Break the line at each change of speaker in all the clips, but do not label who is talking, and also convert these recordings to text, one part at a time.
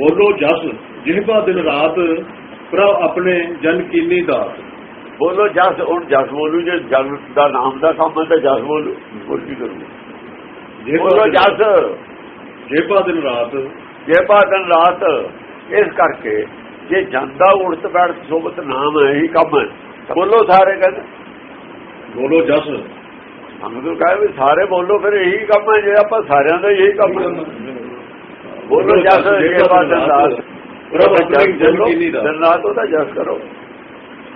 ਬੋਲੋ ਜਸ ਜਿਹਵਾ ਦਿਨ ਰਾਤ ਪ੍ਰਭ ਆਪਣੇ ਜਨ ਕੀਨੀ ਦਾਤ।
ਬੋਲੋ ਜਸ ਹੁਣ ਜਸ ਬੋਲੂ ਜੇ ਜਨ ਦਾ ਨਾਮ ਦਾ ਕੰਮ ਹੈ ਤਾਂ ਜਸ ਬੋਲੂ ਹੋਰ ਕੀ ਕਰੂ? ਬੋਲੋ ਜਸ।
ਜਿਹਵਾ ਦਿਨ ਰਾਤ
ਜੇ ਪਾ ਦਿਨ ਰਾਤ ਇਸ ਕਰਕੇ ਜੇ ਜਾਂਦਾ ਉੜਤ ਬੈਠ ਸੋਬਤ ਨਾਮ ਹੈ ਇਹੀ ਕੰਮ ਹੈ ਬੋਲੋ ਸਾਰੇ ਕਹਿੰਦੇ
ਬੋਲੋ ਜਸ।
ਸਾਨੂੰ ਤਾਂ ਕਹੇ ਵੀ ਸਾਰੇ ਬੋਲੋ ਫਿਰ ਇਹੀ ਕੰਮ ਹੈ ਜੇ ਆਪਾਂ ਸਾਰਿਆਂ ਦਾ ਇਹੀ ਕੰਮ ਹੈ। ਬੋਲੋ ਜਸ ਦਿਨ ਰਾਤ
ਪ੍ਰਭ ਆਪਣੇ ਜਨ ਕੀਨੀ ਦਾਤ
ਦਿਨ ਰਾਤ ਉਹਦਾ ਜਸ ਕਰੋ।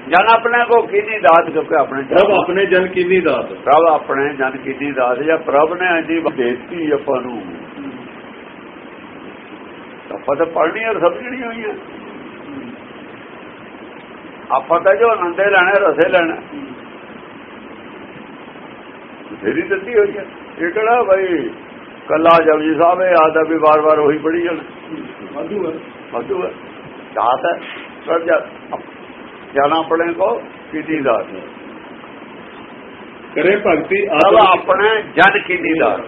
ਜਨ ਆਪਣੇ ਕੋ ਕੀਨੀ ਦਾਤ ਕਿਉਂਕਿ ਆਪਣੇ
ਪ੍ਰਭ ਆਪਣੇ ਜਨ ਕੀਨੀ ਦਾਤ?
ਪ੍ਰਭ ਆਪਣੇ ਜਨ ਕੀਨੀ ਦਾਤ ਜਾਂ ਪ੍ਰਭ ਨੇ ਇੰਨੀ ਦੇਤੀ ਆਪਾਂ ਨੂੰ। ਆਪਾਂ ਤਾਂ ਪੜ੍ਹਨੀ ਔਰ ਸਮਝਣੀ ਹੋਈ ਹੈ ਆਪਾਂ ਤਾਂ ਜੋ ਆਨੰਦੇ ਲੈਣੇ ਰਸੇ ਲੈਣਾ। ਤੇਰੀ ਦਿੱਤੀ ਹੋਈ ਹੈ ਇਹ ਕਿਹੜਾ ਭਾਈ ਕੱਲਾ ਜਪਜੀ ਸਾਹਿਬ ਇਹ ਆਦਾ ਵੀ ਵਾਰ-ਵਾਰ ਉਹੀ ਪੜੀ ਜਾਣ।
ਵਾਧੂ ਹੈ।
ਵਾਧੂ ਹੈ। ਦਾਤ ਹੈ ਪਰ ਜਨ ਆਪਣੇ ਕੋ ਕੀਤੀ ਦਾਤ
ਕਰੇ ਭਗਤੀ ਆਪ
ਆਪਣੇ ਜਨ ਕੀਤੀ ਦਾਤ।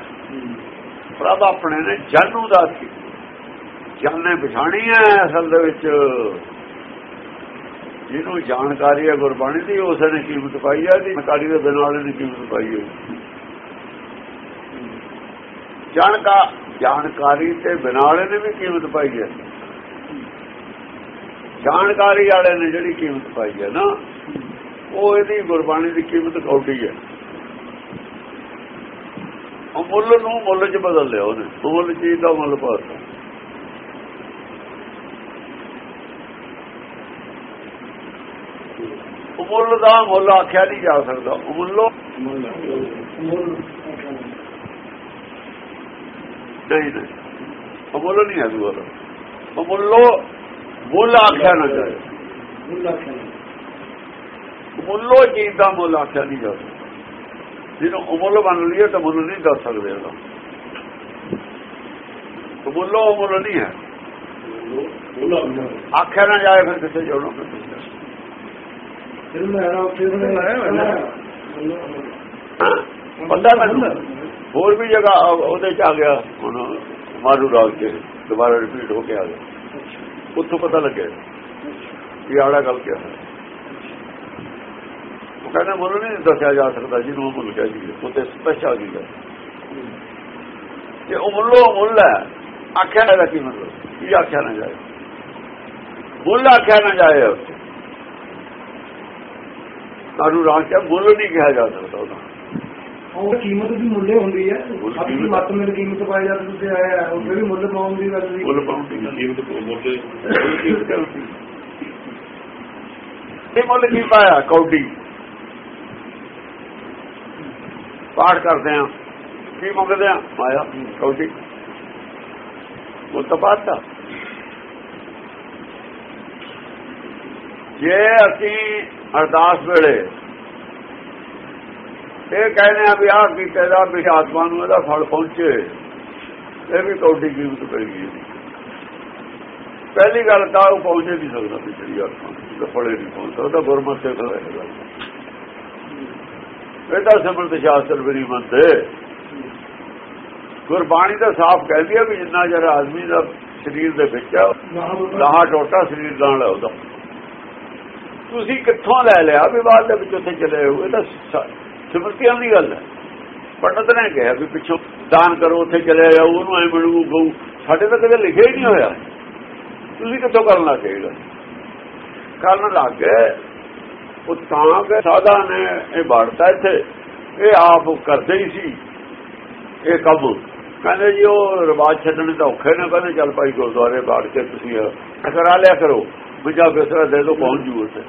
ਪ੍ਰਭ ਆਪਣੇ ਨੇ ਜਨ ਨੂੰ ਦਾਤ ਕੀਤੀ। ਜਨ ਨੇ ਪਛਾਣੀ ਹੈ ਅਸਲ ਦੇ ਵਿੱਚ। ਜਿਹਨੂੰ ਜਾਣਕਾਰੀ ਹੈ ਗੁਰਬਾਣੀ ਦੀ ਉਸ ਨੇ ਕੀਮਤ ਪਾਈ ਹੈ ਦੀ ਜਾਣਕਾਰੀ ਦੇ ਬਿਨਾਂ ਵਾਲੇ ਨੇ ਕੀਮਤ ਪਾਈ ਹੈ। ਜਾਣਕਾ ਜਾਣਕਾਰੀ ਤੇ ਬਿਨਾਂ ਨੇ ਵੀ ਕੀਮਤ ਪਾਈ ਹੈ। ਜਾਣਕਾਰੀ ਵਾਲੇ ਨੇ ਜਿਹੜੀ ਕੀਮਤ ਪਾਈ ਹੈ ਨਾ, ਉਹ ਇਹਦੀ ਗੁਰਬਾਣੀ ਦੀ ਕੀਮਤ ਕੌਡੀ ਹੈ। ਉਹ ਮੁੱਲ ਨੂੰ ਮੁੱਲ 'ਚ ਬਦਲ ਲਿਆ ਉਹਨੇ, ਮੁੱਲ ਚੀਜ਼ ਦਾ ਮੁੱਲ ਪਾਤਾ ਮੁੱਲ ਦਾ ਮੁੱਲ ਆਖਿਆ ਨਹੀਂ ਜਾ ਸਕਦਾ ਮੁੱਲੋ ਨਹੀਂ ਨਹੀਂ ਮੁੱਲ ਨਹੀਂ ਹੈ ਦੂਰ ਮੁੱਲੋ ਮੁੱਲ ਆਖਿਆ ਨਾ ਜਾਏ। ਮੁੱਲੋ ਚੀਜ਼ ਦਾ ਮੁੱਲ ਆਖਿਆ ਨਹੀਂ ਜਾ ਸਕਦਾ ਜਿਹਨੂੰ ਅਮੁੱਲ ਬਣ ਲਈਏ ਤਾਂ ਮੁੱਲ ਨਹੀਂ ਦੱਸ ਸਕਦੇ ਉਹਦਾ ਮੁੱਲੋ ਮੁੱਲ ਨਹੀਂ ਹੈ। ਆਖਿਆ ਨਾ ਜਾਏ। ਫਿਰ ਕਿੱਥੇ ਜੋੜੋ ਬੰਦਾ ਮੈਨੂੰ ਹੋਰ ਵੀ ਜਗ੍ਹਾ ਉਹਦੇ ਚ ਆ ਗਿਆ, ਹੁਣ ਮਾਰੂ ਰਾਗ ਕੇ ਦੁਬਾਰਾ ਰਿਪੀਟ ਹੋ ਕੇ ਆ ਗਿਆ। ਉੱਥੋਂ ਪਤਾ ਲੱਗਿਆ ਕਿ ਆੜਾ ਗੱਲ ਕਿਹਾ ਉਹ ਕਹਿੰਦਾ ਮੁੱਲ ਨਹੀਂ ਦੱਸਿਆ ਜਾ ਸਕਦਾ ਜਿਹਨੂੰ ਮੁੱਲ ਕਹਿ ਜੀ ਉੱਤੇ ਸਪੈਸ਼ਲ ਆ। ਗਈ ਕਿ ਉਹ ਮੁੱਲੋ ਮੁੱਲ ਹੈ। ਆਖਿਆ ਨਾ ਕੀ ਮਤਲਬ? ਕੀ ਆਖਿਆ ਨਾ ਜਾਏ? ਮੁੱਲ ਆਖਿਆ ਨਾ ਜਾਏ ਕਾਰੂ ਰਾਜ ਕੇ ਮੁੱਲ ਨਹੀਂ ਕਿਹਾ ਜਾ ਸਕਦਾ ਉਹਦਾ।
ਉਹ ਕੀਮਤ ਵੀ ਮੁੱਲੇ ਹੁੰਦੀ ਹੈ
ਮੁੱਲ
ਆਪਣੀ
ਕੀਮਤ-
ਮੱਤ ਮੇਰੀ ਕੀਮਤ ਪਾਈ ਜਾਂਦੀ ਤੁਸੀਂ ਆਇਆ ਉਹ ਵੀ ਮੁੱਲ ਪਾਉਣ ਦੀ ਗੱਲ ਨਹੀਂ
ਮੁੱਲ ਪਾਉਂਦੀ
ਕੀਮਤ ਕੋ ਮੋਟੇ
ਇਹ ਮੁੱਲ ਕੀ ਪਾਇਆ ਕੌਡੀ? ਪਾਠ ਕਰਦੇ ਆ। ਕੀ ਮੰਗਦੇ ਆ? ਮਾਇਆ ਕੌਡੀ। ਮੁੱਲ ਤਾਂ ਪਾਤਾ। ਜੇ ਅਸੀਂ ਅਰਦਾਸ ਵੇਲੇ ਇਹ ਕਹਿੰਦੇ ਆ ਵੀ ਆਹ ਕੀਤੇ ਦਾ ਵੀ ਆਤਮਾ ਨੂੰ ਇਹਦਾ ਫਲ ਪਹੁੰਚੇ। ਇਹ ਵੀ ਕੌਡੀ ਕੀਮਤ ਪਏਗੀ ਪਹਿਲੀ ਗੱਲ ਤਾਂ ਉਹ ਪਹੁੰਚੇ ਨਹੀਂ ਸਕਦਾ ਪਿਛਲੀ ਆਤਮਾ ਦਾ ਫਲੇ ਨਹੀਂ ਪਹੁੰਚਦਾ ਉਹਦਾ ਗੁਰਮਤਿ ਤੇ ਰਹੇਗਾ ਇਹ ਤਾਂ ਸਿਮਰਤ ਸ਼ਾਸਤਰ ਵੀ ਨਹੀਂ ਮੰਨਦੇ। ਗੁਰਬਾਣੀ ਤਾਂ ਸਾਫ਼ ਕਹਿੰਦੀ ਆ ਵੀ ਜਿੰਨਾ ਜਰ ਆਦਮੀ ਦਾ ਸਰੀਰ ਦੇ ਵਿੱਚ ਆ, ਲਾਹਾ ਟੋਟਾ ਸਰੀਰ ਨਾਲ ਉਹਦਾ। ਤੁਸੀਂ ਕਿੱਥੋਂ ਲੈ ਲਿਆ ਵੀ ਬਾਅਦ ਦੇ ਵਿੱਚ ਉੱਥੇ ਚਲੇ ਹੋ ਇਹ ਤਾਂ ਸਿਮਰਤੀਆਂ ਦੀ ਗੱਲ ਹੈ। ਪੰਡਤ ਨੇ ਕਿਹਾ ਵੀ ਪਿੱਛੋਂ ਦਾਨ ਕਰੋ, ਉੱਥੇ ਚਲੇ ਜਾਓ, ਉਹਨੂੰ ਐ ਮਿਲੂ ਗਊ ਸਾਡੇ ਤਾਂ ਕਦੇ ਲਿਖਿਆ ਹੀ ਨਹੀਂ ਹੋਇਆ। ਤੁਸੀਂ ਕਿੱਥੋਂ ਕਰਨ ਲੱਗ ਗਏ ਇਹ ਗੱਲ? ਕਰਨ ਲੱਗ ਗਏ। ਉਹ ਤਾਂ ਕਿ ਸਾਦਾ ਨੇ ਇਹ ਬਾੜਤਾ ਇੱਥੇ। ਇਹ ਆਪ ਕਰਦੇ ਹੀ ਸੀ। ਇਹ ਕੰਮ। ਕਹਿੰਦੇ ਜੀ, ਉਹ ਰਿਵਾਜ ਛੱਡਣੇ ਤਾਂ ਔਖੇ ਨੇ। ਕਹਿੰਦੇ, ਚੱਲ ਭਾਈ ਗੁਰਦੁਆਰੇ ਬਾੜ ਕੇ ਤੁਸੀਂ ਕਰਾ ਲਿਆ ਕਰੋ। ਵਿਜਾ ਬਿਸਰਾ ਦੇ ਦੋ, ਪਹੁੰਚ ਜੂ ਉੱਥੇ।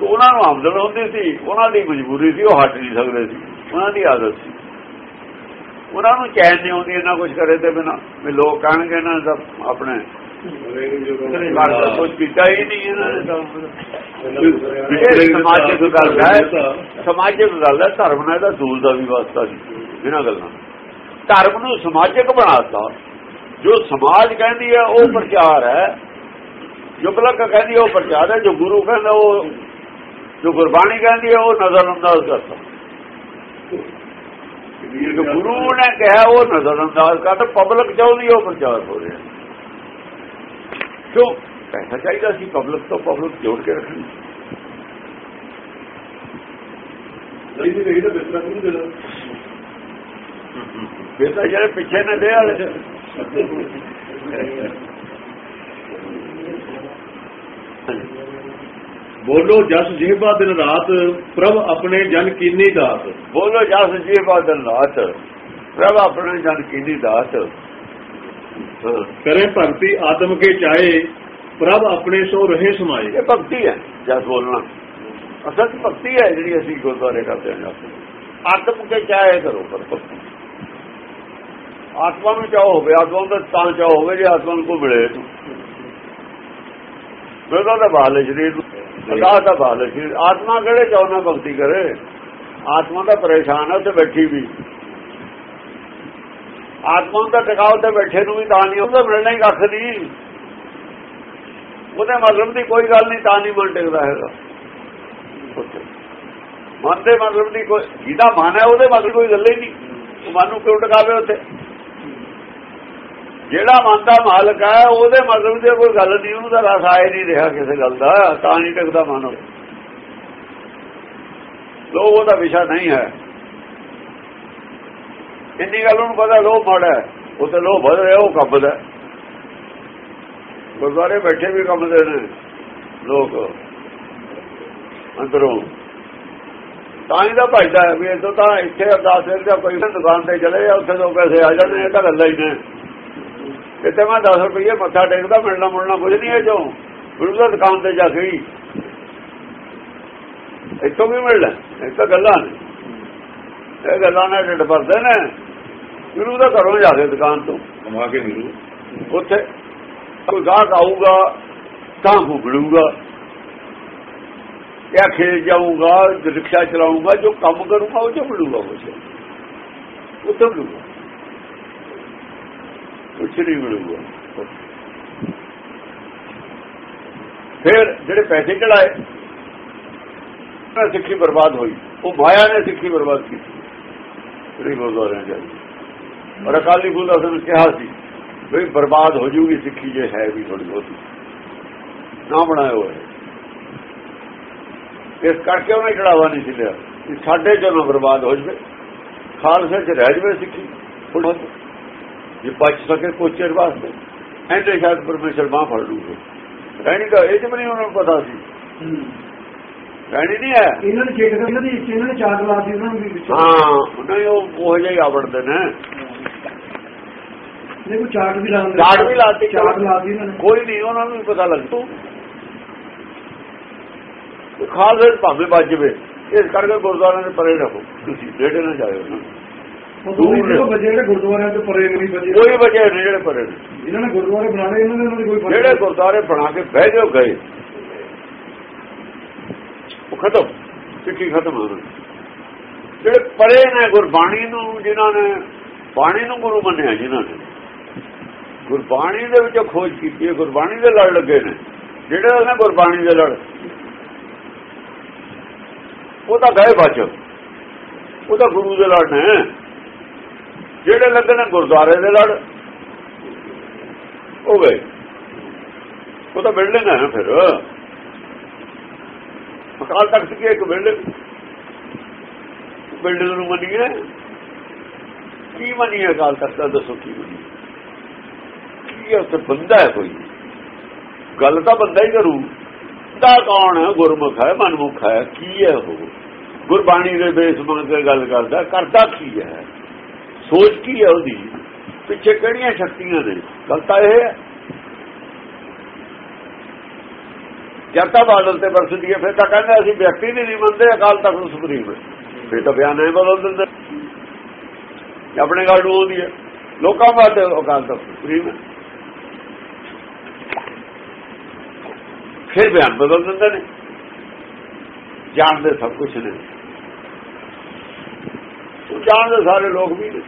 ਉਹਨਾਂ ਨੂੰ ਆਮਦਨ ਹੁੰਦੀ ਸੀ, ਉਹਨਾਂ ਦੀ ਮਜਬੂਰੀ ਸੀ, ਉਹ ਹਟ ਨਹੀਂ ਸਕਦੇ ਸੀ, ਉਹਨਾਂ ਦੀ ਆਦਤ ਸੀ। ਉਹਨਾਂ ਨੂੰ ਚੈਨ ਨਹੀਂ ਆਉਂਦੀ ਇਹਨਾਂ ਕੁਝ ਕਰੇ ਤੇ ਬਿਨਾ। ਵੀ ਲੋਕ ਕਹਿਣਗੇ ਨਾ ਤਾਂ ਆਪਣੇ ਕੁਝ ਕੀਤਾ ਹੀ ਨਹੀਂ ਇਹਨਾਂ ਨੇ ਸਮਾਜਿਕ ਗੱਲ ਹੈ, ਸਮਾਜਿਕ ਗੱਲ ਹੈ, ਧਰਮ ਨਾਲ ਇਹਦਾ ਦੂਰ ਦਾ ਵੀ ਵਾਸਤਾ ਸੀ, ਇਹਨਾਂ ਗੱਲਾਂ ਧਰਮ ਨੂੰ ਸਮਾਜਿਕ ਬਣਾਤਾ। ਜੋ ਸਮਾਜ ਕਹਿੰਦੀ ਹੈ, ਉਹ ਪ੍ਰਚਾਰ ਹੈ। ਜੋ ਬਲਕ ਕਹਿੰਦੀ ਉਹ ਪ੍ਰਚਾਰ ਹੈ। ਜੋ ਗੁਰੂ ਕਹਿੰਦਾ, ਉਹ ਜੋ ਗੁਰਬਾਣੀ ਕਹਿੰਦੀ ਹੈ ਉਹ ਨਜ਼ਰ ਅੰਦਾਜ਼ ਕਰਤਾ ਜੋ ਗੁਰੂ ਨੇ ਕਿਹਾ ਉਹ ਨਜ਼ਰ ਅੰਦਾਜ਼ ਕਰਤਾ ਪਬਲਿਕ ਚਾਹੁੰਦੀ ਉਹ ਪ੍ਰਚਾਰ ਹੋ ਰਿਹਾ। ਕਿਉਂ? ਪੈਸਾ ਚਾਹੀਦਾ ਸੀ ਪਬਲਿਕ ਤੋਂ ਪਬਲਿਕ ਜੋੜ ਕੇ ਰੱਖਣੀ।
ਤਾਂ
ਜਿਹੜੇ ਪਿੱਛੇ ਨੇ ਦੇ ਵਾਲੇ।
ਬੋਲੋ ਜਸ ਜਿਹਬਾ ਦਿਨ ਰਾਤ ਪ੍ਰਭ ਆਪਣੇ ਜਨ ਕੀਨੀ ਦਾਤ।
ਬੋਲੋ ਜਸ ਜੀ ਬਾਦਲ ਨਾਥ ਪ੍ਰਭ ਆਪਣੇ ਜਨ ਕੀਨੀ ਦਾਤ।
ਕਰੇ ਭਗਤੀ ਆਤਮ ਕੇ ਚਾਏ ਪ੍ਰਭ ਆਪਣੇ ਸੋ ਰਹੇ ਸਮਾਏ।
ਇਹ ਭਗਤੀ ਹੈ ਜਸ ਬੋਲਣਾ। ਅਸਲ ਭਗਤੀ ਹੈ ਜਿਹੜੀ ਅਸੀਂ ਗੁਰਦੁਆਰੇ ਕਰਦੇ ਹਾਂ। ਆਤਮ ਕੇ ਚਾਹੇ ਕਰੋ ਪਰ ਭਗਤੀ। ਆਤਮਾ ਨੂੰ ਚਾਹੋ ਹੋਵੇ ਆਤਮਾ ਦਾ ਤਾਂ ਚਾਹੋ ਹੋਵੇ ਜੇ ਆਤਮਾ ਨੂੰ ਕੋ ਮਿਲੇ। ਤੂੰ ਉਹਦਾ ਤਾਂ ਬਾਲ ਸਰੀਰ ਨੂੰ ਅਦਾ ਦਾ ਬਾਲ ਹੈ। ਆਤਮਾ ਕਿਹੜੇ ਚਾਹਣਾ ਭਗਤੀ ਕਰੇ। ਆਤਮਾ ਤਾਂ ਪਰੇਸ਼ਾਨ ਹੈ, ਉੱਥੇ ਬੈਠੀ ਵੀ। ਆਤਮਾ ਦਾ ਟਿਕਾਉ ਤੇ ਬੈਠੇ ਨੂੰ ਵੀ ਤਾਂ ਨਹੀਂ ਉਹਦਾ ਮਿਲਣਾ ਹੀ ਕੱਖ ਨਹੀਂ। ਉਹਦੇ ਮਤਲਬ ਦੀ ਕੋਈ ਗੱਲ ਨਹੀਂ, ਤਾਂ ਨਹੀਂ ਮਨ ਟਿਕਦਾ ਹੈਗਾ। ਮਨ ਦੇ ਮਤਲਬ ਦੀ ਕੋਈ ਜਿਹਦਾ ਮਨ ਹੈ, ਉਹਦੇ ਮਤਲਬ ਕੋਈ ਗੱਲ ਹੀ ਨਹੀਂ। ਮਨ ਨੂੰ ਕਿਉਂ ਟਿਕਾਵੇ ਉੱਥੇ? ਜਿਹੜਾ ਮਨ ਦਾ ਮਾਲਕ ਹੈ, ਉਹਦੇ ਮਤਲਬ ਦੀ ਕੋਈ ਗੱਲ ਨਹੀਂ, ਉਹਨੂੰ ਤਾਂ ਰਸ ਆਏ ਨਹੀਂ ਰਿਹਾ ਕਿਸੇ ਗੱਲ ਦਾ, ਤਾਂ ਨਹੀਂ ਟਿਕਦਾ ਮਨ ਉਹ ਲੋਭ ਉਹਦਾ ਵਿਸ਼ਾ ਨਹੀਂ ਹੈ। ਇੰਨੀ ਗੱਲ ਉਹਨੂੰ ਪਤਾ ਲੋਭ ਮਾੜਾ ਉਹ ਤੇ ਲੋਭ ਵਧ ਰਿਹਾ, ਉਹ ਕੰਬਦਾ ਗੁਰਦੁਆਰੇ ਬੈਠੇ ਵੀ ਕੰਬਦੇ ਨੇ, ਲੋਕ। ਅੰਦਰੋਂ। ਤਾਂ ਹੀ ਦਾ ਭਜਦਾ ਵੀ ਇਦੋਂ ਤਾਂ ਇੱਥੇ ਅਰਦਾਸ ਦੇ ਕੋਈ ਦੁਕਾਨ ਤੇ ਚਲੇ ਜਾ ਉੱਥੇ ਤੋਂ ਪੈਸੇ ਆ ਜਾਂਦੇ ਇਹ ਤਾਂ ਗੱਲਾਂ ਹੀ ਨੇ। ਕਿਤੇ ਮੈਂ 10 ਰੁਪਏ ਮੱਥਾ ਟੇਕਦਾ ਮਿਲਣਾ ਮੁਲਣਾ ਕੁਝ ਨਹੀਂ ਹੈ ਜੋ। ਗੁਰੂ ਦਾ ਦੁਕਾਨ ਤੇ ਜਾ ਕੇ ਹੀ ਇੱਥੋਂ ਵੀ ਮਿਲਣਾ ਇਹ ਤਾਂ ਗੱਲਾਂ ਨੇ। ਇਹ ਗੱਲਾਂ ਨਾਲ ਢਿੱਡ ਭਰਦੇ ਨੇ। ਗੁਰੂ ਦਾ ਘਰੋਂ ਜਾ ਕੇ ਦੁਕਾਨ ਤੋਂ।
ਕਮਾ ਕੇ ਮਿਲੂ।
ਉੱਥੇ ਕੋਈ ਗਾਹਕ ਆਊਗਾ ਤਾਂ ਭੁਗੜੂਗਾ ਜਾਂ ਖੇਤ ਜਾਊਗਾ ਰਿਕਸ਼ਾ ਚਲਾਊਗਾ ਜੋ ਕੰਮ ਕਰੂਗਾ ਉਹ ਚ ਮਿਲੂਗਾ ਕੁਛ। ਉੱਥੇ ਮਿਲੂਗਾ। ਕੁਛ ਨਹੀਂ ਮਿਲੂਗਾ ਫਿਰ ਜਿਹੜੇ ਪੈਸੇ ਚੜਾਏ ਉਹਨਾਂ ਸਿੱਖੀ ਬਰਬਾਦ ਹੋਈ। ਉਹ ਮਾਇਆ ਨੇ ਸਿੱਖੀ ਬਰਬਾਦ ਕੀਤੀ। ਜਿਹੜੀ ਗੁਰਦੁਆਰਿਆਂ ਚ ਔਰ ਅਕਾਲੀ ਫੂਲ ਅਸਲ ਕਿਹਾ ਸੀ ਵੀ ਬਰਬਾਦ ਹੋ ਜੂਗੀ, ਸਿੱਖੀ ਜੇ ਹੈ ਵੀ ਥੋੜੀ ਬਹੁਤੀ। ਨਾ ਬਣਾਇਆ ਹੋਇਆ। ਇਸ ਕਰਕੇ ਉਹਨੇ ਚੜਾਵਾ ਨਹੀਂ ਸੀ ਲਿਆ। ਕਿ ਸਾਡੇ ਚੋਂ ਬਰਬਾਦ ਹੋ ਜਵੇ। ਖਾਲਸੇ ਚ ਰਹਿ ਜਵੇ ਸਿੱਖੀ। ਥੋੜ੍ਹੀ ਜੇ ਬਚ ਸਕੇ ਕੁਛ ਚਿਰ ਵਾਸਤੇ ਐਂਦੇ ਸ਼ਾਇਦ ਪਰਮੇਸ਼ਰ ਬਾਹ ਫੜ ਲੂਗੇ ਰਹਿਣੀ ਤਾਂ ਇਹ ਨਹੀਂ ਉਹਨਾਂ ਨੂੰ ਪਤਾ ਸੀ। ਰਹਿਣੀ ਨਹੀਂ ਹੈ।
ਇਹਨਾਂ ਨੇ ਚੇਕ ਇਹਨਾਂ ਦੀ ਇਹਨਾਂ ਨੇ ਚਾਰ ਲਾ ਦਿੱਤੀ ਉਹਨਾਂ ਨੂੰ ਵੀ
ਹਾਂ ਉਹਨਾਂ ਨੇ ਉਹ ਉਹ ਜਿਹੇ ਆਵੜਦੇ ਨੇ।
ਨੇ ਕੋਈ ਚਾਰਟ ਵੀ ਲਾਉਂਦੇ
ਚਾਰਟ ਵੀ ਲਾਤੀ।
ਚਾਰਟ ਲਾਤੀ ਇਹਨਾਂ ਨੇ।
ਕੋਈ ਨਹੀਂ ਉਹਨਾਂ ਨੂੰ ਪਤਾ ਲੱਗਦਾ ਖਾਲਸੇ ਚ ਭਾਵੇਂ ਵੱਜ ਜਵੇ। ਇਸ ਕਰਕੇ ਗੁਰਦੁਆਰਿਆਂ ਦੇ ਪਰੇ ਰਹੋ। ਤੁਸੀਂ ਡੇਢੇ ਨਾ ਜਾਇਓ। ਨਾ
ਜਿਹੜੇ ਗੁਰਦੁਆਰਿਆਂ ਤੋਂ ਪਰੇ ਨਹੀਂ
ਕੋਈ ਜਿਹੜੇ ਪਰੇ
ਇਹਨਾਂ ਨੇ ਗੁਰਦੁਆਰੇ ਬਣਾਏ ਇਹਨਾਂ ਦੇ ਉਹਨਾਂ ਦੀ ਕੋਈ ਫ਼ਰਕ
ਜਿਹੜੇ ਗੁਰਦੁਆਰੇ ਬਣਾ ਕੇ ਬਹਿ ਜਾਓ ਗਏ। ਉਹ ਖਤਮ ਸਿੱਖੀ ਖਤਮ ਹੋ ਗਈ ਜਿਹੜੇ ਪਰੇ ਨੇ ਗੁਰਬਾਣੀ ਨੂੰ ਜਿਨ੍ਹਾਂ ਨੇ ਬਾਣੀ ਨੂੰ ਗੁਰੂ ਮੰਨਿਆ ਜਿਨ੍ਹਾਂ ਨੇ। ਗੁਰਬਾਣੀ ਦੇ ਵਿੱਚ ਖੋਜ ਕੀਤੀ ਹੈ ਗੁਰਬਾਣੀ ਦੇ ਲੜ ਲੱਗੇ ਨੇ। ਜਿਹੜੇ ਨੇ ਗੁਰਬਾਣੀ ਦੇ ਲੜ। ਉਹ ਤਾਂ ਗਏ ਬਚ ਉਹ ਤਾਂ ਗੁਰੂ ਦੇ ਲੜ ਨੇ। ਜਿਹੜੇ ਲੱਗੇ ਨੇ ਗੁਰਦੁਆਰੇ ਦੇ ਲੜ। ਉਹ ਗਏ। ਉਹ ਤਾਂ ਬਿਲਡਿੰਗ ਹੈ ਨਾ ਫਿਰ। ਅਕਾਲ ਤਖਤ ਕੀ ਇੱਕ ਬਿਲਡਿੰਗ ਬਿਲਡਿੰਗ ਨੂੰ ਮੰਨੀਏ? ਕੀ ਮੰਨੀਏ ਅਕਾਲ ਤਖਤ ਦਾ? ਦੱਸੋ ਕੀ ਮੰਨੀਏ? ਕੀ ਹੈ ਉੱਥੇ? ਬੰਦਾ ਹੈ ਕੋਈ। ਗੱਲ ਤਾਂ ਬੰਦਾ ਹੀ ਕਰੂ। ਦਾ ਕੌਣ ਹੈ? ਗੁਰਮੁਖ ਹੈ, ਮਨਮੁਖ ਹੈ। ਕੀ ਹੈ ਉਹ? ਗੁਰਬਾਣੀ ਦੇ ਬੇਸ ਮੰਨ ਕੇ ਗੱਲ ਕਰਦਾ। ਕਰਦਾ ਕੀ ਹੈ? ਸੋਚ ਕੀ ਹੈ ਉਹਦੀ? ਪਿੱਛੇ ਕਿਹੜੀਆਂ ਸ਼ਕਤੀਆਂ ਨੇ? ਗੱਲ ਤਾਂ ਇਹ ਹੈ। ਜਦ ਤਾਂ ਬਾਦਲ ਤੇ ਵਰਸਦੀ ਹੈ, ਫਿਰ ਤਾਂ ਕਹਿੰਦੇ ਅਸੀਂ ਵਿਅਕਤੀ ਦੀ ਨਹੀਂ ਮੰਨਦੇ, ਅਕਾਲ ਤਖਤ ਨੂੰ ਸੁਪਰੀਮ ਹੈ। ਫਿਰ ਤਾਂ ਬਿਆਨ ਨਹੀਂ ਬਦਲ ਦਿੰਦੇ। ਆਪਣੇ ਗੱਲ ਨੂੰ ਉਹਦੀ ਹੈ। ਲੋਕਾਂ ਬਾਤ ਅਕਾਲ ਤਖਤ ਸੁਪਰੀਮ ਹੈ। ਫਿਰ ਬਿਆਨ ਬਦਲ ਦਿੰਦੇ ਨੇ। ਜਾਣਦੇ ਸਭ ਕੁਝ ਨੇ। ਉਹ ਸਾਰੇ ਲੋਕ ਵੀ ਨੇ।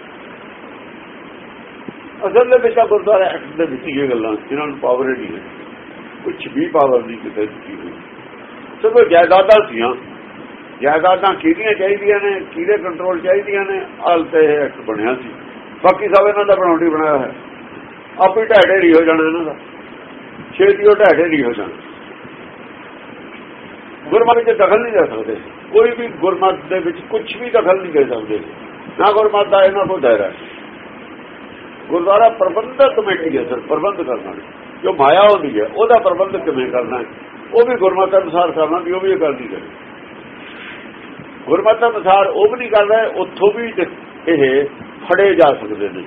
ਅਸਲ ਦੇ ਵਿੱਚ ਤਾਂ ਗੁਰਦੁਆਰਾ ਐਕਟ ਦੇ ਵਿੱਚ ਇਹ ਗੱਲਾਂ ਇਹਨਾਂ ਨੂੰ ਪਾਵਰ ਨਹੀਂ ਹੈ। ਕੁਝ ਵੀ ਪਾਵਰ ਨਹੀਂ ਕਿਤੇ ਦਿੱਤੀ ਹੋਈ। ਸਗੋਂ ਜਾਇਦਾਦਾਂ ਸੀਆਂ। ਜਾਇਦਾਦਾਂ ਕਿਹਦੀਆਂ ਚਾਹੀਦੀਆਂ ਨੇ ਕਿਹਦੇ ਕੰਟਰੋਲ ਚਾਹੀਦੀਆਂ ਨੇ ਹਾਲ ਤੇ ਇਹ ਐਕਟ ਬਣਿਆ ਸੀ। ਬਾਕੀ ਸਭ ਇਹਨਾਂ ਦਾ ਬਣਾਉਣੀ ਬਣਾਇਆ ਹੈ ਆਪੇ ਢਾਡੇ ਹੀ ਹੋ ਜਾਣਾ ਇਹਨਾਂ ਦਾ। ਛੇਤੀ ਉਹ ਢਾਡੇ ਨਹੀਂ ਹੋ ਜਾਣਾ। ਗੁਰਮਤਿ ਚ ਦਖਲ ਨਹੀਂ ਦੇ ਸਕਦੇ। ਕੋਈ ਵੀ ਗੁਰਮਤਿ ਦੇ ਵਿੱਚ ਕੁਝ ਵੀ ਦਖਲ ਨਹੀਂ ਦੇ ਸਕਦੇ। ਨਾ ਗੁਰਮਤਿ ਦਾ ਇਹਨਾਂ ਕੋਲ ਦਾਇਰਾ ਗੁਰਦੁਆਰਾ ਪ੍ਰਬੰਧਕ ਕਮੇਟੀ ਹੈ ਸਰ, ਪ੍ਰਬੰਧ ਕਰਨਾ ਜੋ ਮਾਇਆ ਹੁੰਦੀ ਹੈ, ਉਹਦਾ ਪ੍ਰਬੰਧ ਕਿਵੇਂ ਕਰਨਾ ਉਹ ਵੀ ਗੁਰਮਤ ਅਨੁਸਾਰ ਕਰਨਾ ਵੀ ਉਹ ਵੀ ਇਹ ਕਰਦੀ ਹੈ ਗੁਰਮਤ ਅਨੁਸਾਰ ਉਹ ਵੀ ਨਹੀਂ ਕਰ ਰਿਹਾ ਉੱਥੋਂ ਵੀ ਇਹ ਫੜੇ ਜਾ ਸਕਦੇ ਨੇ।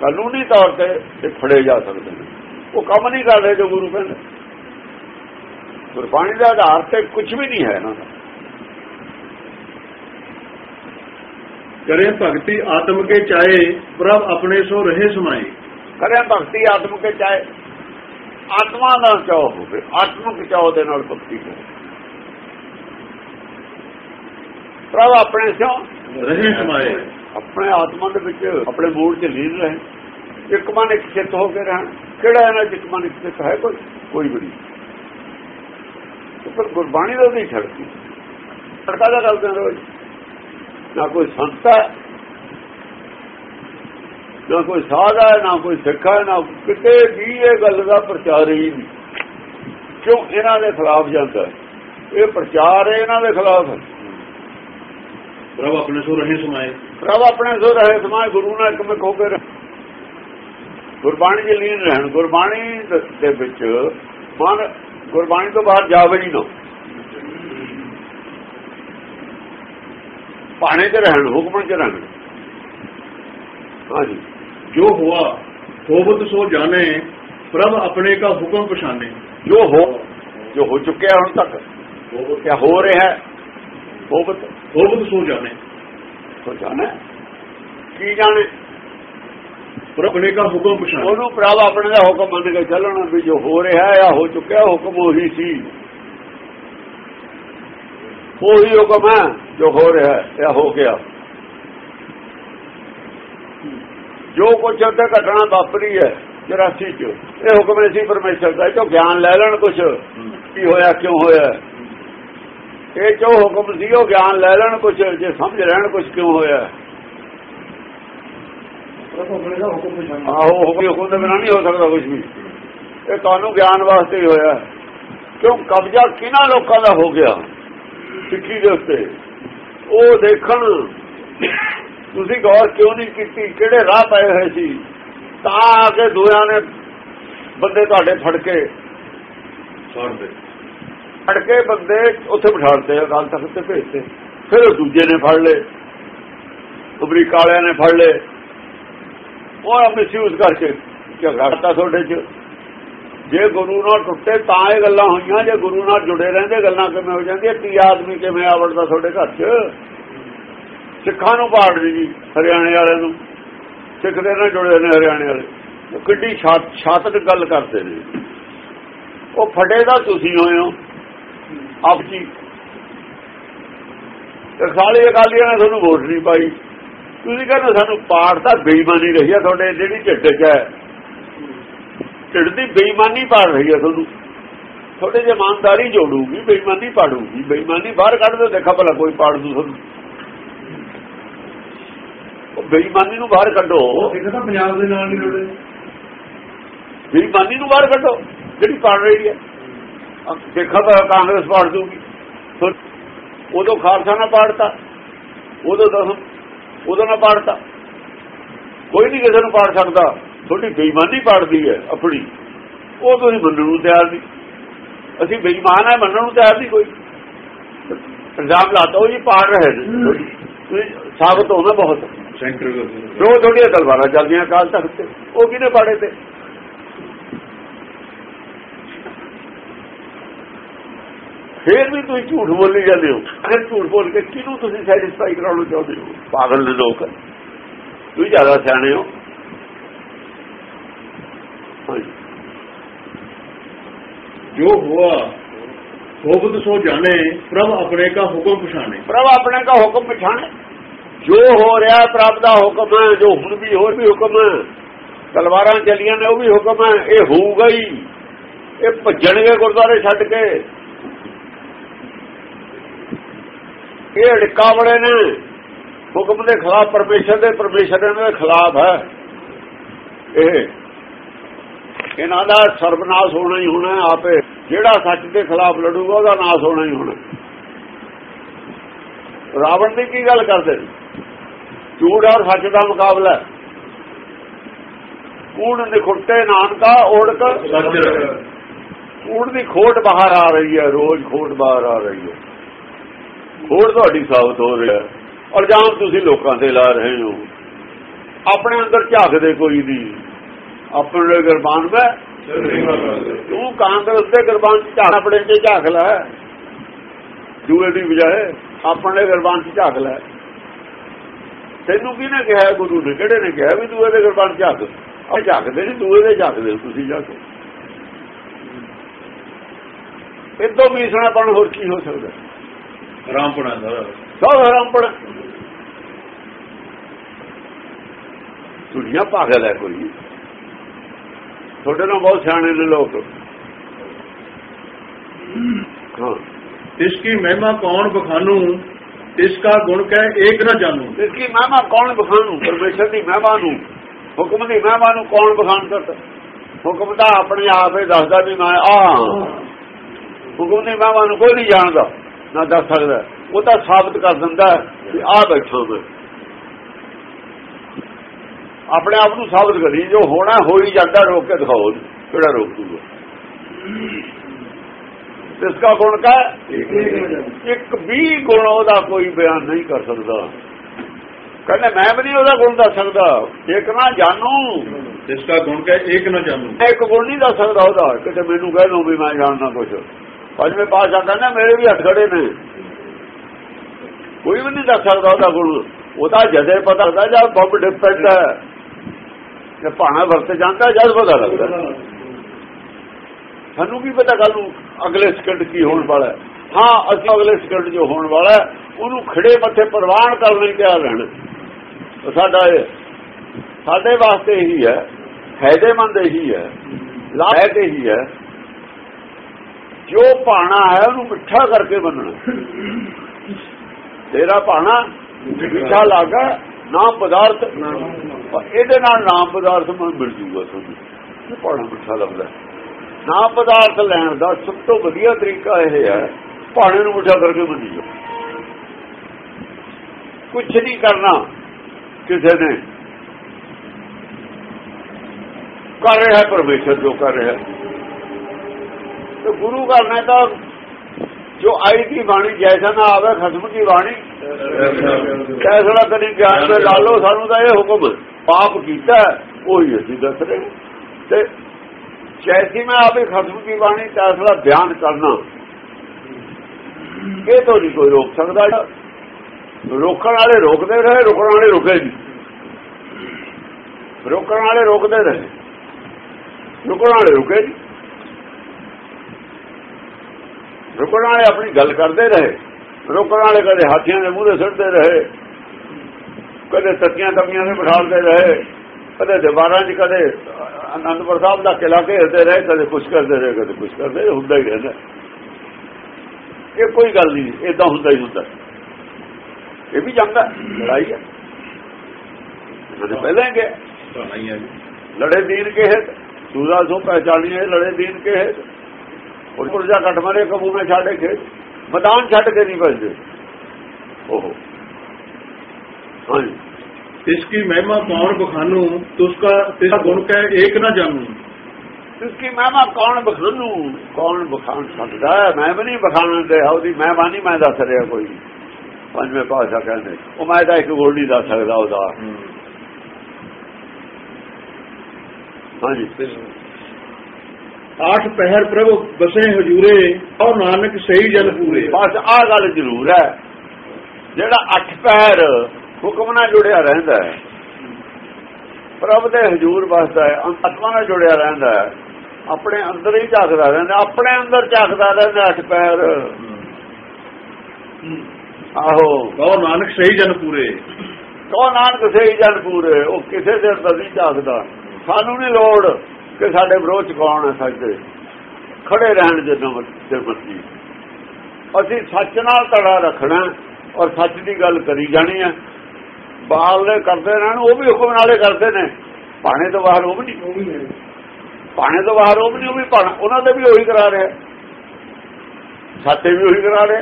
ਕਾਨੂੰਨੀ ਤੌਰ ਤੇ ਇਹ ਫੜੇ ਜਾ ਸਕਦੇ ਨੇ। ਉਹ ਕੰਮ ਨਹੀਂ ਕਰ ਰਹੇ ਜੋ ਗੁਰੂ ਕਹਿੰਦੇ। ਗੁਰਬਾਣੀ ਦੇ ਆਧਾਰ ਤੇ ਕੁਝ ਵੀ ਨਹੀਂ ਹੈ ਇਹਨਾਂ ਦਾ।
ਕਰੇ ਭਗਤੀ ਆਤਮ ਕੇ ਚਾਏ ਪ੍ਰਭ ਆਪਣੇ ਸੋ ਰਹੇ ਸਮਾਏ।
ਕਰੇ ਭਗਤੀ ਆਤਮ ਕੇ ਚਾਹੇ। ਆਤਮਾ ਦਾ ਚਾਹ ਹੋਵੇ ਆਤਮਿਕ ਚਾਹ ਦੇ ਨਾਲ ਭਗਤੀ ਹੋਵੇ ਪ੍ਰਭ ਆਪਣੇ ਸਿਓ
ਰਹੇ ਸਮਾਏ।
ਆਪਣੇ ਆਤਮਾ ਦੇ ਵਿੱਚ ਆਪਣੇ ਮੂਡ 'ਚ ਲੀਨ ਰਹੇ। ਇੱਕ ਮਨ ਇੱਕ ਚਿੱਤ ਹੋ ਕੇ ਰਹਿਣ। ਕਿਹੜਾ ਇਹਨਾਂ 'ਚ ਇੱਕ ਮਨ ਇੱਕ ਚਿੱਤ ਹੈ? ਕੋਈ ਕੋਈ ਵੀ ਪਰ ਗੁਰਬਾਣੀ ਦਾ ਨਹੀਂ ਛੜਦੀ ਛੜਕਾ ਦਾ ਕਰਦੇ ਨੇ ਰੋਜ਼ ਨਾ ਕੋਈ ਸੰਤ ਹੈ ਨਾ ਕੋਈ ਸਾਧ ਹੈ ਨਾ ਕੋਈ ਸਿੱਖ ਹੈ ਨਾ ਕਿਤੇ ਵੀ ਇਹ ਗੱਲ ਦਾ ਪ੍ਰਚਾਰ ਹੀ ਨਹੀਂ। ਕਿਉਂ? ਇਹਨਾਂ ਦੇ ਖਿਲਾਫ ਜਾਂਦਾ? ਇਹ ਪ੍ਰਚਾਰ ਹੈ ਇਹਨਾਂ ਦੇ ਖਿਲਾਫ। ਹੈ
ਪ੍ਰਭ ਆਪਣੇ ਸੋ ਰਹੇ ਸਮਾਏ
ਪ੍ਰਭ ਆਪਣੇ ਸੋ ਰਹੇ ਸਮਾਜ ਗੁਰੂ ਨਾਲ ਇਕਮਿਕ ਹੋ ਕੇ ਰਹਿ- ਗੁਰਬਾਣੀ ਦੇ ਲੀਨ ਰਹਿਣ ਗੁਰਬਾਣੀ ਦ- ਦੇ ਵਿੱਚ ਮਨ ਗੁਰਬਾਣੀ ਤੋਂ ਬਾਹਰ ਜਾਵੇ ਹੀ ਨਾ। ਪਾਣੇ ਤੇ ਰਹਿਣ ਹੁਕਮ ਚ ਰਹਿਣ ਹਾਂਜੀ।
ਜੋ ਹੁਆ ਹੋਵਤ ਸੋ ਜਾਣੇ ਪ੍ਰਭ ਆਪਣੇ ਕਾ ਹੁਕਮ ਪਛਾਨੇ
ਜੋ ਹੋ ਜੋ ਹੋ ਚੁੱਕਿਆ ਹੁਣ ਤੱਕ ਕਿਆ ਹੋ ਰਿਹਾ ਹੈ ਹੋਵਤ
ਹੋਵਤ ਸੋ ਜਾਣੇ।
ਹੋ ਜਾਣਾ। ਕੀ ਜਾਣੇ?
ਪ੍ਰਭ ਆਪਣੇ ਕਾ ਹੁਕਮ ਪਛਾਨੇ
ਉਹਨੂੰ ਪ੍ਰਭ ਆਪਣੇ ਦਾ ਹੁਕਮ ਮੰਨ ਕੇ ਚੱਲਣਾ ਵੀ ਜੋ ਹੋ ਰਿਹਾ ਹੈ ਜਾਂ ਹੋ ਚੁੱਕਿਆ ਹੁਕਮ ਉਹੀ ਸੀ। ਉਹੀ ਹੁਕਮ ਹੈ ਜੋ ਹੋ ਰਿਹਾ ਹੈ ਜਾਂ ਹੋ ਗਿਆ। ਜੋ ਕੁਛ ਉੱਤੇ ਘਟਨਾ ਵਾਪਰੀ ਹੈ 84 ਚ, ਇਹ ਹੁਕਮ ਸੀ ਪਰਮੇਸ਼ਰ ਦਾ, ਇਹ ਚੋਂ ਗਿਆਨ ਲੈ ਲੈਣ ਕੁਛ ਕੀ ਹੋਇਆ ਕਿਉਂ ਹੋਇਆ। ਇਹ ਜੋ ਹੁਕਮ ਸੀ, ਉਹ ਗਿਆਨ ਲੈ ਲੈਣ ਕੁਛ, ਜੇ ਸਮਝ ਲੈਣ ਕੁਛ ਕਿਉਂ ਹੋਇਆ। ਆਹੋ ਹੁਕਮ ਹੁਕਮ ਦੇ ਬਿਨਾਂ ਨਹੀਂ ਹੋ ਸਕਦਾ ਕੁਝ ਵੀ। ਇਹ ਤੁਹਾਨੂੰ ਗਿਆਨ ਵਾਸਤੇ ਹੀ ਹੋਇਆ। ਕਿਉਂ? ਕਬਜ਼ਾ ਕਿਹਨਾਂ ਲੋਕਾਂ ਦਾ ਹੋ ਗਿਆ? ਸਿੱਖੀ ਦੇ ਉੱਤੇ। ਉਹ ਦੇਖਣ ਤੁਸੀਂ ਗੌਰ ਕਿਉਂ ਨਹੀਂ ਕੀਤੀ? ਕਿਹੜੇ ਰਾਹ ਪਏ ਹੋਏ ਸੀ? ਤਾਂ ਆ ਕੇ ਦੋਹਾਂ ਨੇ ਬੰਦੇ ਤੁਹਾਡੇ ਫੜ ਕੇ
ਛੱਡ ਦੇ
ਫੜ ਕੇ ਬੰਦੇ ਉੱਥੇ ਬਿਠਾੜਦੇ ਅਕਾਲ ਤਖਤ ਤੇ ਭੇਜਦੇ ਫਿਰ ਉਹ ਦੂਜੇ ਨੇ ਫੜ ਲਏ ਅਮਰੀਕਾ ਵਾਲਿਆਂ ਨੇ ਫੜ ਲਏ। ਉਹ ਮਿਸਯੂਜ਼ ਕਰਕੇ ਝਗੜਾ ਕਰਤਾ ਤੁਹਾਡੇ 'ਚ। ਜੇ ਗੁਰੂ ਨਾਲ ਟੁੱਟੇ ਤਾਂ ਇਹ ਗੱਲਾਂ ਹੋਈਆਂ, ਜੇ ਗੁਰੂ ਨਾਲ ਜੁੜੇ ਰਹਿੰਦੇ ਗੱਲਾਂ ਕਿਵੇਂ ਹੋ ਜਾਂਦੀਆਂ? ਤੀ ਆਦਮੀ ਕਿਵੇਂ ਆਵੜਦਾ ਤੁਹਾਡੇ ਘਰ 'ਚ? ਸਿੱਖਾਂ ਨੂੰ ਪਾੜਦੀ ਜੀ, ਹਰਿਆਣੇ ਵਾਲਿਆਂ ਨੂੰ। ਸਿੱਖ ਦੇ ਨਾਲ ਜੁੜੇ ਨੇ ਹਰਿਆਣੇ ਵਾਲੇ। ਉਹ ਕਿੱਡੀ ਛਾਤਕ ਗੱਲ ਕਰਦੇ ਨੇ। ਉਹ ਫੜੇ ਦਾ ਤੁਸੀਂ ਹੋਏ ਹੋ। ਆਪ ਜੀ। ਰਖਾਲੀ ਅਕਾਲੀਆਂ ਨੇ ਤੁਹਾਨੂੰ ਵੋਟ ਨਹੀਂ ਪਾਈ। ਤੁਸੀਂ ਕਹਿੰਦੇ ਸਾਨੂੰ ਪਾੜ ਤਾਂ ਬੇਈਮਾਨੀ ਰਹੀ ਹੈ ਤੁਹਾਡੇ ਜਿਹੜੀ ਢਿੱਡ 'ਚ ਹੈ। ਢਿੱਡ ਦੀ ਬੇਈਮਾਨੀ ਪਾੜ ਰਹੀ ਹੈ ਤੁਹਾਨੂੰ। ਤੁਹਾਡੇ ਜੇ ਇਮਾਨਦਾਰੀ ਜੋੜੂਗੀ ਬੇਈਮਾਨੀ ਪਾੜੂਗੀ ਬੇਈਮਾਨੀ ਬਾਹਰ ਕੱਢ ਦਿਓ ਦੇਖਾ ਭਲਾ ਕੋਈ ਪਾੜ ਦੂ ਤੁਹਾਨੂੰ। ਉਹ ਬੇਈਮਾਨੀ ਨੂੰ ਬਾਹਰ ਕੱਢੋ।
ਇੱਕ ਤਾਂ ਪੰਜਾਬ ਦੇ ਨਾਲ ਨਹੀਂ ਜੁੜੇ।
ਬੇਈਮਾਨੀ ਨੂੰ ਬਾਹਰ ਕੱਢੋ ਜਿਹੜੀ ਪਾੜ ਰਹੀ ਹੈ। ਦੇਖਾ ਤਾਂ ਕਾਂਗਰਸ ਪਾੜ ਦੂਗੀ। ਉਦੋਂ ਖਾਲਸਾ ਨਾ ਪਾੜਤਾ ਉਦੋਂ ਦਸਮ ਉਦੋਂ ਨਾ ਪਾੜਤਾ। ਕੋਈ ਨਹੀਂ ਕਿਸੇ ਨੂੰ ਪਾੜ ਸਕਦਾ। ਤੁਹਾਡੀ ਬੇਈਮਾਨੀ ਪਾੜਦੀ ਹੈ ਆਪਣੀ। ਉਹ ਤੁਸੀਂ ਮੰਨਣ ਨੂੰ ਤਿਆਰ ਨਹੀਂ। ਅਸੀਂ ਬੇਈਮਾਨ ਹੈ ਮੰਨਣ ਨੂੰ ਤਿਆਰ ਨਹੀਂ ਕੋਈ। ਇਲਜ਼ਾਮ ਲਾਤਾ ਉਹ ਜੀ ਪਾੜ ਰਹੇ ਨੇ ਤੁਸੀਂ। ਸਾਬਤ ਹੋਣਾ ਬਹੁਤ।
ਸੈਂਟਰ
ਜੋ ਤੁਹਾਡੀਆਂ ਤਲਵਾਰਾਂ ਚੱਲਦੀਆਂ ਕਾਲ ਤੱਕ ਤੇ। ਉਹ ਕਿਹਨੇ ਪਾੜੇ ਤੇ? ਫੇਰ ਵੀ ਤੁਸੀਂ ਝੂਠ ਬੋਲੀ ਜਾਂਦੇ ਹੋ। ਫਿਰ ਝੂਠ ਬੋਲ ਕੇ ਕਿਹਨੂੰ ਤੁਸੀਂ ਸੈਟੀਸਫਾਈ ਕਰਾਉਣਾ ਚਾਹੁੰਦੇ ਹੋ? ਪਾਗਲ ਨੇ ਲੋਕ। ਤੁਸੀਂ ਜ਼ਿਆਦਾ ਸਿਆਣੇ ਹੋ।
ਜੋ ਹੁਆ ਹੋਵਤ ਸੋ ਜਾਣੇ, ਪ੍ਰਭ ਆਪਣੇ ਕਾ ਹੁਕਮ ਪਛਾਨੇ
ਪ੍ਰਭ ਆਪਣੇ ਦਾ ਹੁਕਮ ਪਛਾਣੇ। ਜੋ ਹੋ ਰਿਹਾ ਪ੍ਰਭ ਦਾ ਹੁਕਮ ਹੈ, ਜੋ ਹੁਣ ਵੀ ਹੋਰ ਵੀ ਹੁਕਮ ਹੈ, ਤਲਵਾਰਾਂ ਚੱਲੀਆਂ ਨੇ, ਉਹ ਵੀ ਹੁਕਮ ਹੈ, ਇਹ ਹੋਊਗਾ ਹੀ। ਇਹ ਭੱਜਣਗੇ ਗੁਰਦੁਆਰੇ ਛੱਡ ਕੇ। ਇਹ ਅੜਕਾ ਬੜੇ ਨੇ। ਹੁਕਮ ਦੇ ਖਿਲਾਫ, ਪਰਮੇਸ਼ਰ ਦੇ ਪਰਮੇਸ਼ਰ ਦੇ ਖਿਲਾਫ ਹੈ। ਇਹ ਇਹਨਾਂ ਦਾ ਸਰਬਨਾਸ਼ ਹੋਣਾ ਹੀ ਹੋਣਾ ਆਪੇ ਜਿਹੜਾ ਸੱਚ ਦੇ ਖਿਲਾਫ ਲੜੂਗਾ ਉਹਦਾ ਨਾਸ਼ ਹੋਣਾ ਹੀ ਹੋਣਾ ਰਾਵਣ ਦੀ ਕੀ ਗੱਲ ਕਰਦੇ? ਨੇ? ਝੂਠ ਔਰ ਸੱਚ ਦਾ ਮੁਕਾਬਲਾ। ਕੂੜ ਨਿਖੁੱਟੇ ਨਾਨਕਾ ਓੜਕ ਕੂੜ ਦੀ ਖੋਟ ਬਾਹਰ ਆ ਰਹੀ ਹੈ ਰੋਜ਼ ਖੋਟ ਬਾਹਰ ਆ ਰਹੀ ਹੈ। ਖੋਟ ਤੁਹਾਡੀ ਸਾਬਤ ਹੋ ਰਹੀ ਹੈ। ਇਲਜ਼ਾਮ ਤੁਸੀਂ ਲੋਕਾਂ ਤੇ ਲਾ ਰਹੇ ਹੋ। ਆਪਣੇ ਅੰਦਰ ਝਾਕਦੇ ਕੋਈ ਨਹੀਂ। ਆਪਣੇ ਗਰਬਾਨ ਵਿੱਚ ਤੂੰ ਕਾਂਗਰਸ ਦੇ ਗਰਬਾਨ ਚ ਝਾਕ ਆਪਣੇ ਤੇ ਝਾਕ ਲੈ। ਦੂਏ ਦੀ ਬਜਾਏ ਆਪਣੇ ਗਰਬਾਨ ਚ ਝਾਕ ਲੈ। ਤੈਨੂੰ ਕਿਹਨੇ ਕਿਹਾ ਗੁਰੂ ਨੇ ਕਿਹੜੇ ਨੇ ਕਿਹਾ ਵੀ ਦੂਏ ਦੇ ਗਰਬਾਨ ਝਾਕ? ਆ ਝਾਕਦੇ ਨਹੀਂ ਦੂਏ ਦੇ ਝਾਕਦੇ ਤੁਸੀਂ ਜਾ ਕੇ। ਇਦੋਂ ਮੀਸਣਾਪਣ ਹੋਰ ਕੀ ਹੋ ਸਕਦਾ?
ਰਾਮਪੁਣਾ ਦਾ।
ਸਭ ਹਰਾਮਪਣ ਦੁਨੀਆ ਪਾਗਲ ਹੈ ਕੋਈ। ਤੁਹਾਡੇ ਨਾਲ ਬਹੁਤ ਸਿਆਣੇ ਨੇ ਲੋਕ। ਹਾਂ।
ਇਸ ਕੀ ਮਹਿਮਾ ਕੌਣ ਬਖਾਨੂ? ਇਸ ਦਾ ਗੁਣ ਕਹਿ ਏਕ ਨਾ ਜਾਣੂ।
ਇਸ ਕੀ ਮਹਿਮਾ ਕੌਣ ਬਖਾਨੂ? ਪਰਮੇਸ਼ਰ ਦੀ ਮਹਿਮਾ ਨੂੰ। ਹੁਕਮ ਦੀ ਮਹਿਮਾ ਨੂੰ ਕੌਣ ਬਖਾਨ ਕਰਦਾ? ਹੁਕਮ ਦਾ ਆਪਣੇ ਆਪ ਹੀ ਦੱਸਦਾ ਵੀ ਮੈਂ ਆ ਹੁਕਮ ਦੀ ਮਹਿਮਾ ਨੂੰ ਕੋਈ ਨਹੀਂ ਜਾਣਦਾ ਨਾ ਦੱਸ ਸਕਦਾ। ਉਹ ਤਾਂ ਸਾਬਤ ਕਰ ਦਿੰਦਾ ਕਿ ਆ ਬੈਠਾ ਮੈਂ। ਆਪਣੇ ਆਪ ਨੂੰ ਸਾਬਤ ਕਰੀ ਜੋ ਹੋਣਾ ਹੋ ਹੀ ਜਾਂਦਾ ਰੋਕ ਕੇ ਦਿਖਾਓ ਕਿਹੜਾ ਰੋਕ ਦੂਗਾ। ਇਸ ਦਾ ਗੁਣ ਕਾ ਇੱਕ ਵੀ ਗੁਣ ਉਹਦਾ ਕੋਈ ਬਿਆਨ ਨਹੀਂ ਕਰ ਸਕਦਾ। ਕਹਿੰਦਾ ਮੈਂ ਵੀ ਨਹੀਂ ਉਹਦਾ ਗੁਣ ਦੱਸ ਸਕਦਾ ਇੱਕ ਨਾ ਜਾਣੂ।
ਇਸ ਦਾ ਗੁਣ ਕਾ ਇੱਕ ਨਾ
ਜਾਣੂ। ਇੱਕ ਗੁਣ ਨਹੀਂ ਦੱਸ ਸਕਦਾ ਉਹਦਾ ਕਿਤੇ ਮੈਨੂੰ ਕਹਿ ਲਓ ਵੀ ਮੈਂ ਜਾਣਨਾ ਕੁਝ ਪੰਜਵੇਂ ਪਾਸ਼ਾ ਕਹਿੰਦਾ ਮੇਰੇ ਵੀ ਹੱਥ ਖੜੇ ਨੇ। ਕੋਈ ਵੀ ਨਹੀਂ ਦੱਸ ਸਕਦਾ ਉਹਦਾ ਗੁਣ। ਉਹਦਾ ਜਦੇ ਪਤਾ ਲੱਗਦਾ ਜਦ ਬੰਬ ਡਿਪੈਂਡ ਹੈ। ਜੇ ਭਾਣਾ ਵਰਤ ਜਾਂਦਾ, ਜਦ ਪਤਾ ਲੱਗਦਾ। ਸਾਨੂੰ ਕੀ ਪਤਾ ਕੱਲ ਨੂੰ ਅਗਲੇ ਸਕਿੰਟ ਕੀ ਹੋਣ ਵਾਲਾ ਹਾਂ। ਅਸੀਂ ਅਗਲੇ ਸਕਿੰਟ ਜੋ ਹੋਣ ਵਾਲਾ ਉਹਨੂੰ ਖੜੇ ਮੱਥੇ ਪ੍ਰਵਾਨ ਕਰਨ ਲਈ ਤਿਆਰ ਰਹਿਣਾ। ਸਾਡਾ ਇਹ, ਸਾਡੇ ਵਾਸਤੇ ਇਹੀ ਹੈ, ਫਾਇਦੇਮੰਦ ਇਹੀ ਹੈ ਲਾਭ ਇਹੀ ਹੈ। ਜੋ ਪਾਣਾ ਹੈ, ਉਹਨੂੰ ਮਿੱਠਾ ਕਰਕੇ ਬੰਨਣਾ। ਤੇਰਾ ਪਾਣਾ ਮਿੱਠਾ ਲਾਗਾ ਨਾਮ ਪਦਾਰਥ। ਇਹਦੇ ਨਾਲ ਨਾਮ ਪਦਾਰਥ ਮਨ ਮਿਲ ਜੂਗਾ ਤੁਹਾਨੂੰ। ਇਹ ਪਾਣਾ ਮਿੱਠਾ ਲੱਗਦਾ ਨਾਮ ਪਦਾਰਥ ਲੈਣ ਦਾ ਸਭ ਤੋਂ ਵਧੀਆ ਤਰੀਕਾ ਇਹ ਹੈ ਪਾਣੇ ਨੂੰ ਮਿੱਠਾ ਕਰਕੇ ਬੰਨੀ ਜਾਓ। ਕੁਝ ਨਹੀਂ ਕਰਨਾ ਕਿਸੇ ਨੇ। ਕਰ ਰਿਹਾ ਪਰਮੇਸ਼ਰ ਜੋ ਕਰ ਰਿਹਾ ਤੇ ਗੁਰੂ ਕਰਨਾ ਤਾਂ ਜੋ ਆਈ ਦੀ ਬਾਣੀ ਜੈਸਾ ਨਾ ਆਵੇ, ਖਸਮ ਦੀ ਬਾਣੀ। ਫੈਸਲਾ ਕਰੀ ਗਿਆਨ ਦੇ ਲਾ ਲਓ, ਸਾਨੂੰ ਤਾਂ ਇਹ ਹੁਕਮ ਪਾਪ ਕੀਤਾ ਉਹੀ ਅਸੀਂ ਦੱਸ ਰਹੇ ਤੇ ਜੈਸੀ ਮੈਂ ਆਵੇ ਖਸਮ ਦੀ ਬਾਣੀ ਕੈਸੜਾ ਬਿਆਨ ਕਰਨਾ। ਇਹ ਤੋਂ ਨਹੀਂ ਕੋਈ ਰੋਕ ਸਕਦਾ। ਰੋਕਣ ਵਾਲੇ ਰੋਕਦੇ ਰਹੇ, ਰੁਕਣ ਵਾਲੇ ਰੁਕੇ ਨਹੀਂ। ਰੋਕਣ ਵਾਲੇ ਰੋਕਦੇ ਰਹੇ। ਰੁਕਣ ਵਾਲੇ ਰੁਕੇ ਨਹੀਂ। ਰੁਕਣ ਵਾਲੇ ਆਪਣੀ ਗੱਲ ਕਰਦੇ ਰਹੇ। ਰੁਕਣ ਵਾਲੇ ਕਦੇ ਹਾਥੀਆਂ ਦੇ ਮੂਹਰੇ ਸਿੱਟਦੇ ਰਹੇ। ਕਦੇ ਤੱਕੀਆਂ ਤੱਕੀਆਂ ਦੇ ਬਿਠਾਉਂਦੇ ਰਹੇ। ਕਦੇ ਦੀਵਾਰਾਂ 'ਚ ਕਦੇ ਅਨੰਦਪੁਰ ਸਾਹਿਬ ਦਾ ਕਿਲਾ ਘੇਰਦੇ ਰਹੇ। ਕਦੇ ਕੁਛ ਕਰਦੇ ਰਹੇ ਕਦੇ ਕੁਛ ਕਰਦੇ ਰਹੇ, ਹੁੰਦਾ ਹੀ ਰਹਿੰਦਾ। ਇਹ ਕੋਈ ਗੱਲ ਨਹੀਂ ਇਦਾਂ ਹੁੰਦਾ ਹੀ ਹੁੰਦਾ। ਇਹ ਵੀ ਜਾਂਦਾ ਲੜਾਈ ਹੈ। ਉਹਨੇ ਪਹਿਲਾਂ ਹੀ ਗਿਆ
ਤਾਂ ਨਹੀਂ ਹੈ।
ਲੜੇ ਦੀਨ ਕੇ ਹੈ ਸੂਰਾ ਸੋ ਪਹਿਚਾਨੀਏ ਲੜੇ ਦੀਨ ਕੇ ਹੈ ਉਲਟੁਰ ਜਾ ਘਟ ਮਰੇ ਕਬੂਲੇ ਛਾੜੇ ਖੇ ਮੈਦਾਨ ਛੱਡ ਕੇ ਨਹੀਂ ਭਜਦੇ ਓਹੋ। ਹਾਂਜੀ।
ਇਸ ਕੀ ਮਹਿਮਾ ਕੌਣ ਬਖਾਨੂ? ਤੁਸਕਾ ਤਿਸ ਗੁਣ ਕਹਿ ਏਕ ਨਾ ਜਾਣੂ।
ਇਸ ਕੀ ਮਹਿਮਾ ਕੌਣ ਬਖਾਨੂ? ਕੌਣ ਬਖਾਨ ਸਕਦਾ ਮੈਂ ਵੀ ਨਹੀਂ ਬਖਾਨ ਦੇ ਉਹਦੀ ਮਹਿਮਾਨੀ ਮੈਂ ਦੱਸ ਰਿਹਾ ਕੋਈ। ਪੰਜਵੇਂ ਪਾਸ਼ਾ ਕਹਿੰਦੇ ਉਹ ਮੈਂ ਤਾਂ ਇੱਕ ਗੋਲ ਨਹੀਂ ਦੱਸ ਸਕਦਾ ਉਹਦਾ। ਹਾਂਜੀ।
ਆਠ ਪਹਿਰ ਪ੍ਰਭੂ ਬਸੇ ਹਜੂਰੇ ਔਰ ਨਾਨਕ ਸਹੀ ਜਨ ਪੂਰੇ।
ਬਸ ਆ ਗੱਲ ਜ਼ਰੂਰ ਹੈ। ਜਿਹੜਾ ਅੱਠ ਪਹਿਰ ਹੁਕਮ ਨਾਲ ਜੁੜਿਆ ਰਹਿੰਦਾ ਹੈ ਪ੍ਰਭ ਦੇ ਹਜੂਰ ਵਸਦਾ ਹੈ ਆਤਮਾ ਨਾਲ ਜੁੜਿਆ ਰਹਿੰਦਾ ਹੈ ਆਪਣੇ ਅੰਦਰ ਹੀ ਝਾਕਦਾ ਰਹਿੰਦਾ ਆਪਣੇ ਅੰਦਰ ਝਾਕਦਾ ਰਹਿੰਦਾ ਅੱਠ ਪੈਰ ਆਹੋ।
ਕੋ ਨਾਨਕ ਸਹੀ ਜਨ ਪੂਰੇ।
ਕੋ ਨਾਨਕ ਸਹੀ ਜਨ ਪੂਰੇ ਉਹ ਕਿਸੇ ਦੇ ਅੰਦਰ ਨਹੀਂ ਝਾਕਦਾ ਸਾਨੂੰ ਨਹੀਂ ਲੋੜ। ਕਿ ਸਾਡੇ ਵਿਰੋਧ ਚ ਕੌਣ ਹੈ ਸਾਡੇ? ਖੜੇ ਰਹਿਣ ਦੇ ਮਰਜ਼ੀ ਅਸੀਂ ਸੱਚ ਨਾਲ ਤੜਾ ਰੱਖਣਾ ਔਰ ਸੱਚ ਦੀ ਗੱਲ ਕਰੀ ਜਾਣੀ ਹੈ ਬਾਹਰਲੇ ਕਰਦੇ ਰਹਿਣ ਉਹ ਵੀ ਹੁਕਮ ਨਾਲੇ ਕਰਦੇ ਨੇ। ਪਾਣੇ ਤੋਂ ਬਾਹਰ ਉਹ ਵੀ ਨਹੀਂ। ਪਾਣੇ ਤੋਂ ਬਾਹਰ ਉਹ ਵੀ ਨਹੀਂ ਉਹ ਵੀ ਪਾਣਾ ਉਹਨਾਂ ਦੇ ਵੀ ਉਹੀ ਕਰਾ ਰਿਹਾ। ਸਾਤੇ ਵੀ ਉਹੀ ਕਰਾ ਰਿਹਾ।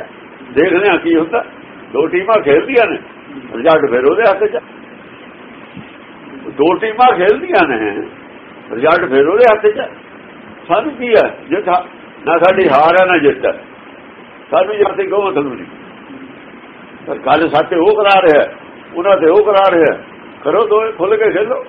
ਦੇਖਦੇ ਆ ਕੀ ਹੁੰਦਾ। ਦੋ ਟੀਮਾਂ ਖੇਡਦੀਆਂ ਨੇ। ਰਿਜ਼ਲਟ ਫਿਰ ਉਹਦੇ ਹੱਥ 'ਚ। ਦੋ ਟੀਮਾਂ ਖੇਡਦੀਆਂ ਨੇ। ਰਿਜ਼ਲਟ ਫਿਰ ਉਹਦੇ ਹੱਥ 'ਚ ਸਾਨੂੰ ਕੀ ਹੈ ਜੇ ਨਾ ਸਾਡੀ ਹਾਰ ਹੈ ਨਾ ਜਿੱਤ ਹੈ ਸਾਨੂੰ ਜਾਂਦੇ ਕਹੋ ਮਤਲਬ ਨਹੀਂ। ਪਰ ਗੱਲ ਸਾਤੇ ਉਹ ਕਰਾ ਰਿਹਾ ਉਹਨਾਂ ਤੇ ਉਹ ਕਰਾ ਰਿਹਾ ਕਰੋ ਦੋਏ ਖੁੱਲ ਕੇ ਖੇਲੋ।